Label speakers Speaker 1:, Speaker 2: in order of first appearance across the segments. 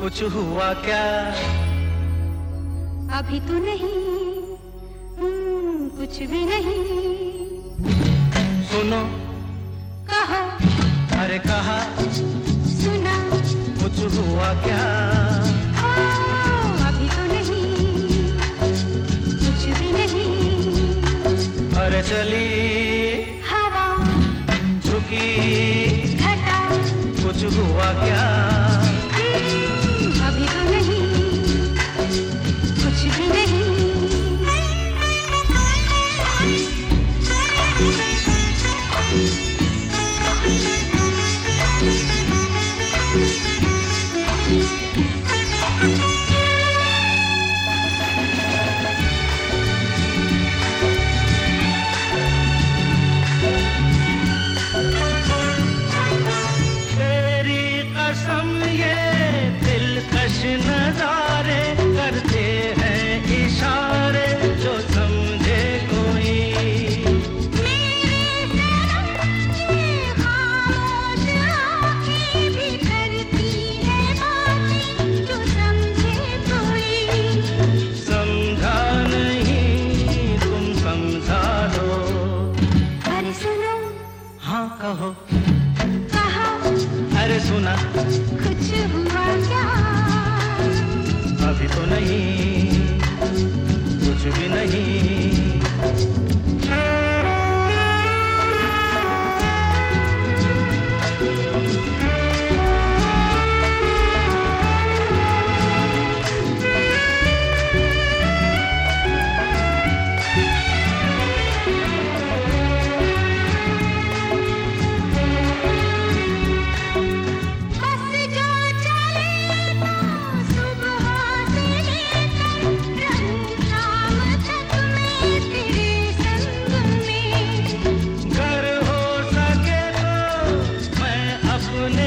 Speaker 1: कुछ हुआ क्या?
Speaker 2: अभी तो नहीं हम्म, कुछ भी नहीं।
Speaker 1: सुनो।
Speaker 2: कहा।
Speaker 1: अरे कहा
Speaker 2: सुना।
Speaker 1: कुछ हुआ क्या?
Speaker 2: अभी तो नहीं कुछ भी नहीं।
Speaker 1: अरे चली
Speaker 2: हवा।
Speaker 1: झुकी। कुछ हुआ क्या
Speaker 2: हम्म, अभी तो नहीं कुछ भी नहीं
Speaker 1: तेरी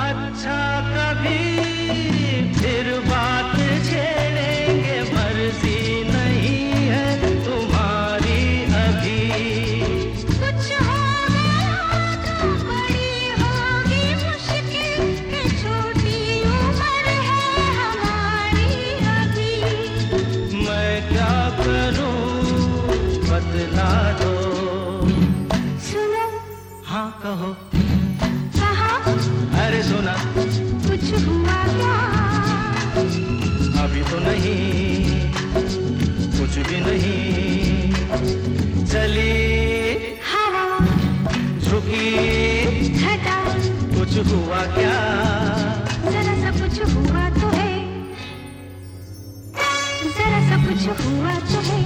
Speaker 1: अच्छा कभी फिर बात छेड़ेंगे मर्ज़ी नहीं है तुम्हारी अभी।
Speaker 2: कुछ तो बड़ी होगी मुश्किल छोटी उम्र है हमारी अभी।
Speaker 1: मैं क्या करूँ? बदला दो।
Speaker 2: सुनो।
Speaker 1: हाँ कहा। नहीं कुछ भी नहीं चली।
Speaker 2: हवा।
Speaker 1: झुकी। कुछ हुआ क्या?
Speaker 2: जरा सा कुछ हुआ तो है। जरा सा कुछ हुआ तो है।